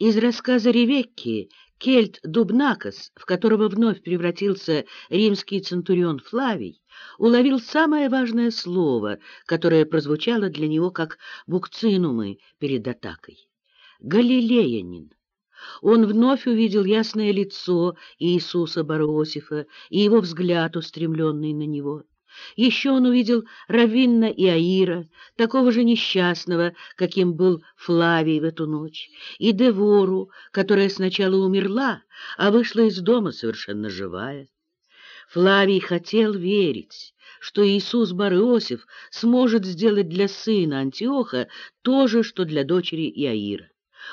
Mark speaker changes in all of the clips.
Speaker 1: Из рассказа Ревекки Кельт Дубнакос, в которого вновь превратился римский центурион Флавий, уловил самое важное слово, которое прозвучало для него как букцинумы перед атакой — «галилеянин». Он вновь увидел ясное лицо Иисуса Баросифа и его взгляд, устремленный на него. Еще он увидел Равинна и Аира, такого же несчастного, каким был Флавий в эту ночь, и Девору, которая сначала умерла, а вышла из дома совершенно живая. Флавий хотел верить, что Иисус Бар-Иосиф сможет сделать для сына Антиоха то же, что для дочери Иаира.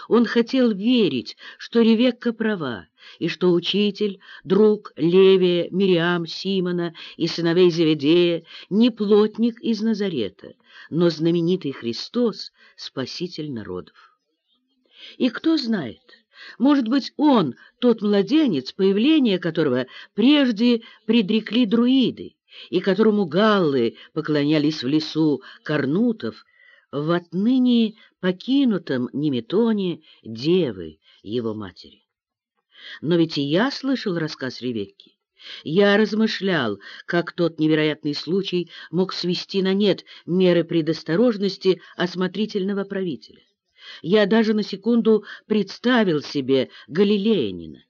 Speaker 1: Он хотел верить, что Ревекка права, и что учитель, друг Левия, Мириам, Симона и сыновей Зеведея не плотник из Назарета, но знаменитый Христос — спаситель народов. И кто знает, может быть, он, тот младенец, появление которого прежде предрекли друиды, и которому галлы поклонялись в лесу корнутов, в отныне покинутом Неметоне девы его матери. Но ведь и я слышал рассказ Ревекки. Я размышлял, как тот невероятный случай мог свести на нет меры предосторожности осмотрительного правителя. Я даже на секунду представил себе галилеянина.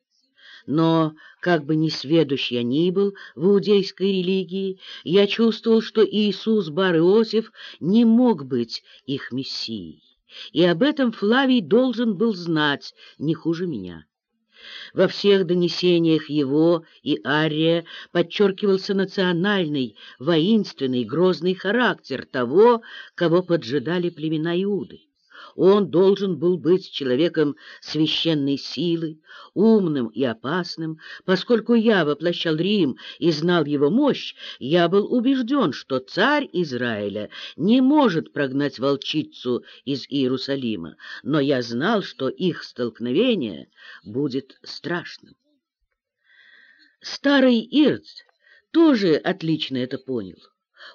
Speaker 1: Но, как бы ни сведущ я ни был в иудейской религии, я чувствовал, что Иисус Бар-Иосиф не мог быть их мессией, и об этом Флавий должен был знать не хуже меня. Во всех донесениях его и Ария подчеркивался национальный, воинственный, грозный характер того, кого поджидали племена Иуды. Он должен был быть человеком священной силы, умным и опасным. Поскольку я воплощал Рим и знал его мощь, я был убежден, что царь Израиля не может прогнать волчицу из Иерусалима, но я знал, что их столкновение будет страшным. Старый Ирц тоже отлично это понял.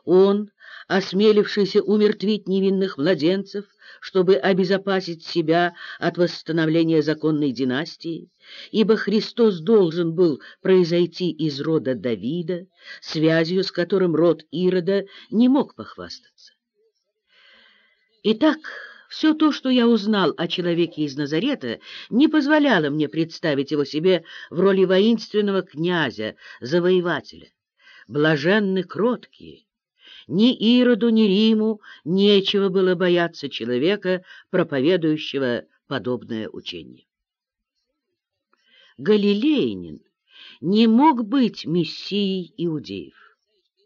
Speaker 1: Он, осмелившийся умертвить невинных младенцев, чтобы обезопасить себя от восстановления законной династии, ибо Христос должен был произойти из рода Давида, связью с которым род Ирода не мог похвастаться. Итак, все то, что я узнал о человеке из Назарета, не позволяло мне представить его себе в роли воинственного князя, завоевателя. Блаженны кроткие, ни Ироду, ни Риму нечего было бояться человека, проповедующего подобное учение. Галилеянин не мог быть мессией иудеев.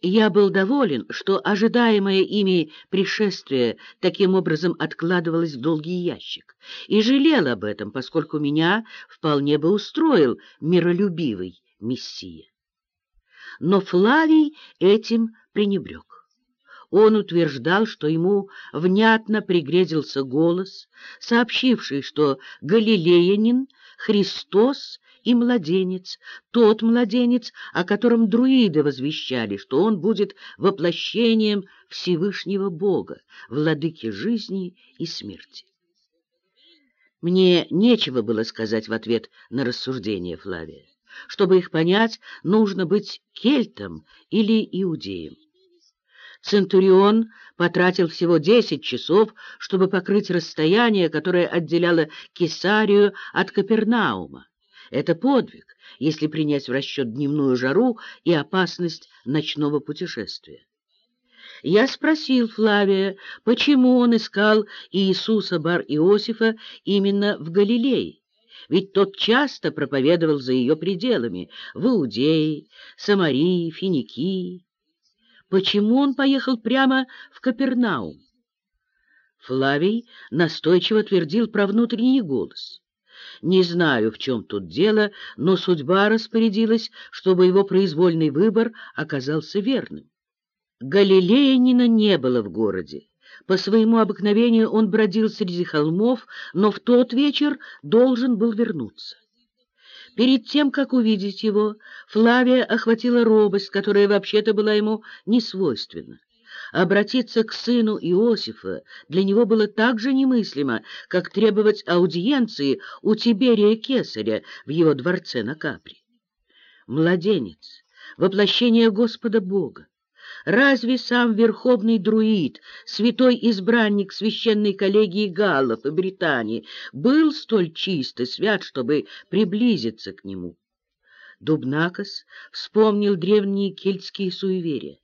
Speaker 1: Я был доволен, что ожидаемое ими пришествие таким образом откладывалось в долгий ящик, и жалел об этом, поскольку меня вполне бы устроил миролюбивый мессия. Но Флавий этим пренебрег. Он утверждал, что ему внятно пригрезился голос, сообщивший, что галилеянин — Христос и младенец, тот младенец, о котором друиды возвещали, что он будет воплощением Всевышнего Бога, владыки жизни и смерти. Мне нечего было сказать в ответ на рассуждение Флавия. Чтобы их понять, нужно быть кельтом или иудеем. Центурион потратил всего десять часов, чтобы покрыть расстояние, которое отделяло Кесарию от Капернаума. Это подвиг, если принять в расчет дневную жару и опасность ночного путешествия. Я спросил Флавия, почему он искал Иисуса Бар-Иосифа именно в Галилее, ведь тот часто проповедовал за ее пределами, в Иудее, Самарии, Финикии почему он поехал прямо в Капернаум. Флавий настойчиво твердил про внутренний голос. Не знаю, в чем тут дело, но судьба распорядилась, чтобы его произвольный выбор оказался верным. Галилеянина не было в городе. По своему обыкновению он бродил среди холмов, но в тот вечер должен был вернуться. Перед тем, как увидеть его, Флавия охватила робость, которая вообще-то была ему не свойственна. Обратиться к сыну Иосифа для него было так же немыслимо, как требовать аудиенции у Тиберия Кесаря в его дворце на Капри. Младенец, воплощение Господа Бога, Разве сам верховный друид, святой избранник священной коллегии галлов и Британии, был столь чист и свят, чтобы приблизиться к нему? Дубнакос вспомнил древние кельтские суеверия.